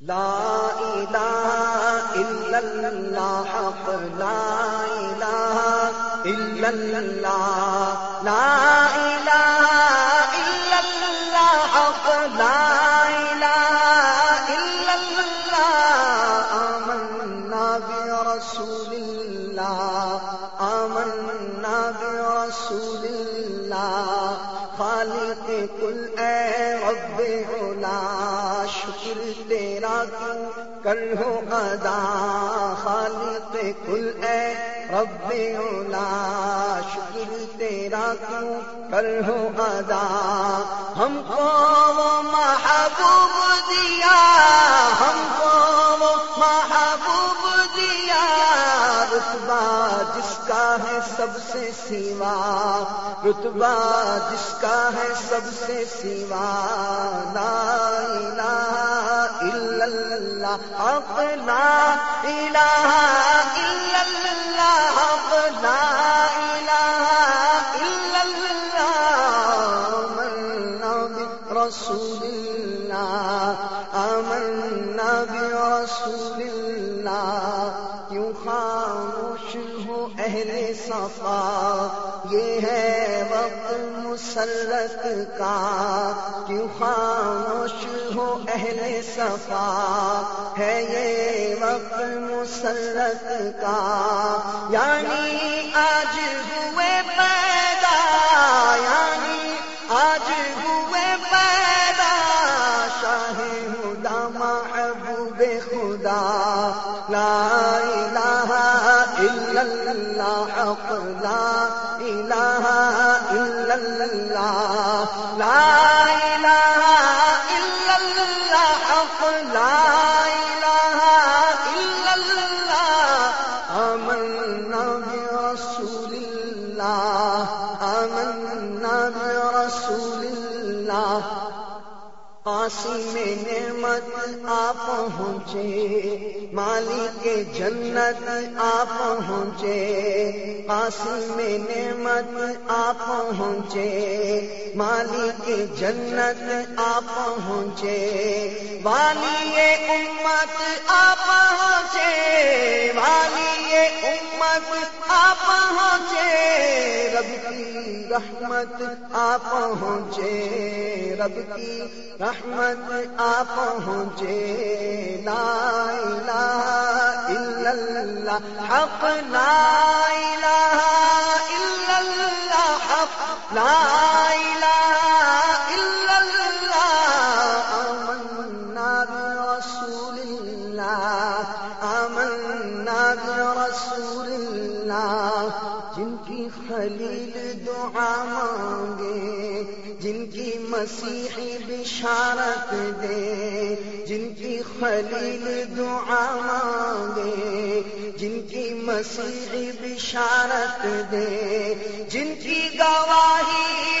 لا الہ الا اللہ حق لا الہ الا اللہ لا الہ کر ہو ادا خالق کل اے رب علا شکر تیرا کیوں کر ہو ادا؟ ہم کو وہ محبوب دیا، ہم کو وہ محبوب دیا، رتبہ جس کا ہے سب سے سیوا، رتبہ جس کا ہے سب سے سیوا، لا الہ الا اللہ حق لا الہ الا اللہ حق لا الہ الا اللہ آمنا برسول اللہ آمنا برسول اللہ کیوں خاموش ہو اہل صفا، یہ ہے وقت مسرت کا کیوں خاموش ہو اہل صفا ہے یہ وقت مسرت کا؟ یعنی آج ہوئے پیدا یعنی آج ہوئے پیدا، شاہ خدا محبوب خدا، لا الہ الا اللہ، حق لا اللہ لا الہ الا اللہ حق لا الہ الا اللہ آمنا برسول اللہ پاسی میں نعمت آ پہنچے مالی کے جنت آ پہنچے پاسی میں نعمت آ پہنچے مالی کے جنت آ پہنچے، والی امت آ پہنچے، والی امت آ پہنچے۔ رب کی رحمت آ پہنچے، رب کی رحمت آ پہنچے۔ لا الہ الا اللہ، حق، لا الہ الا اللہ، حق، لا الہ الا اللہ۔ آمنا برسول اللہ، آمنا برسول اللہ خلیل دعا مانگے، جن کی مسیحی بشارت دے، جن کی خلیل دعا مانگے، جن کی مسیحی بشارت دے، جن کی گواہی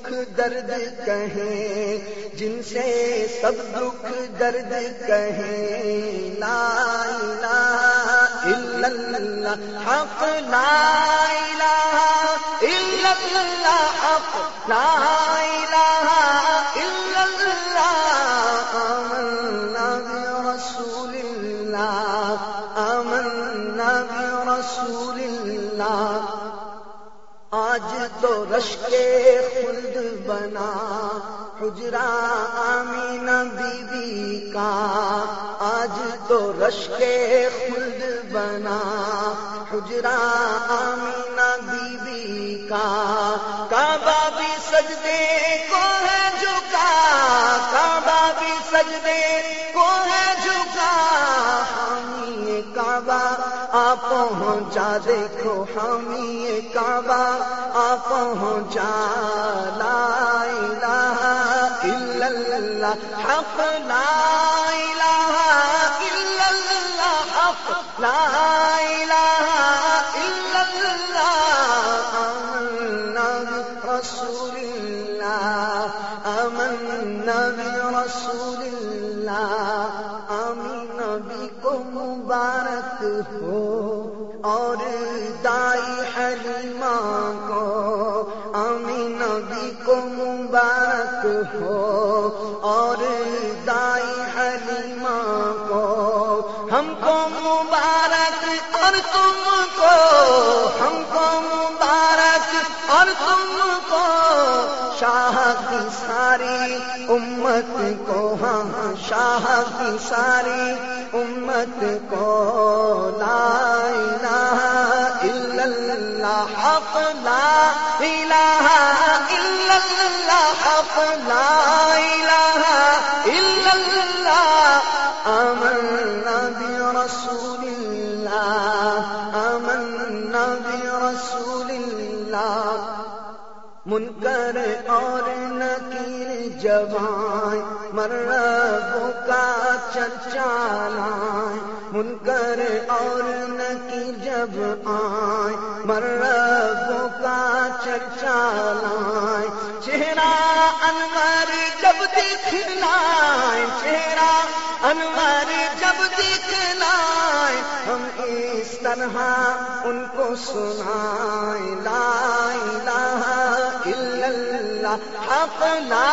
دکھ درد کہیں، جن سے سب دکھ درد کہیں۔ لا الہ الا اللہ، حق لا الہ الا اللہ، حق لا رش کے خلد بنا، حجرا آمینہ بی بی کا۔ آج تو رش کے خلد بنا، حجرا آمینہ بی بی کا۔ کعبہ بھی سجدے کو ہے جھکا، کعبہ بھی سجدے کو ہے جھکا۔ حامی کعبہ آ پہنچا دیکھو حامی کعبہ۔ پہنچا، لا الہ الا اللہ، حق، لا الہ الا اللہ، حق، لا الہ الا اللہ آمنا برسول اللہ آمنا برسول اللہ، آمین نبی کو مبارک ہو، اور دائی تم کو ہم کو مبارک اور تم کو شاہ کی ساری امت کو ہم شاہ کی ساری امت کو لا الہ الا اللہ لا الہ الا اللہ لا الہ الا اللہ آمین اللہ آمنا برسول اللہ منکر اور نکیر جبائیں مرغوں کا چرچا منکر اور نکیر جب آئیں مرغوں کا چرچا چہرہ انور جب دکھلائیں چہرہ انور جب دکھلائیں اس طرح ان کو سنائیں لا الہ الا اللہ، حق، لا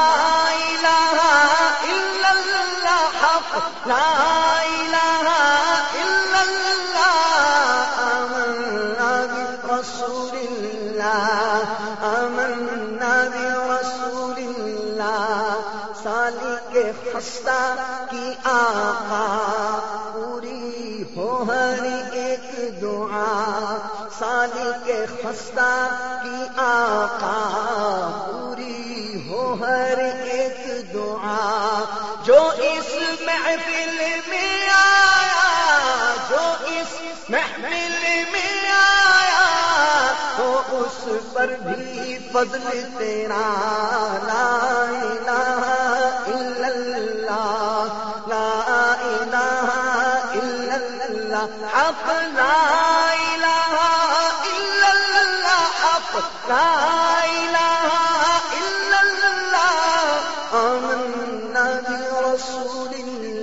الہ الا اللہ، حق، لا الہ الا اللہ، آمنا برسول اللہ آمنا برسول اللہ سالی کے خستہ کی آقا خستہ کی آقا پوری ہو ہر ایک دعا جو اس محفل میں آیا، جو اس محفل میں آیا، تو اس پر بھی فضل تیرا، لا الہ الا اللہ، لا الہ الا اللہ، حق لا لا إله إلا الله آمنا برسول الله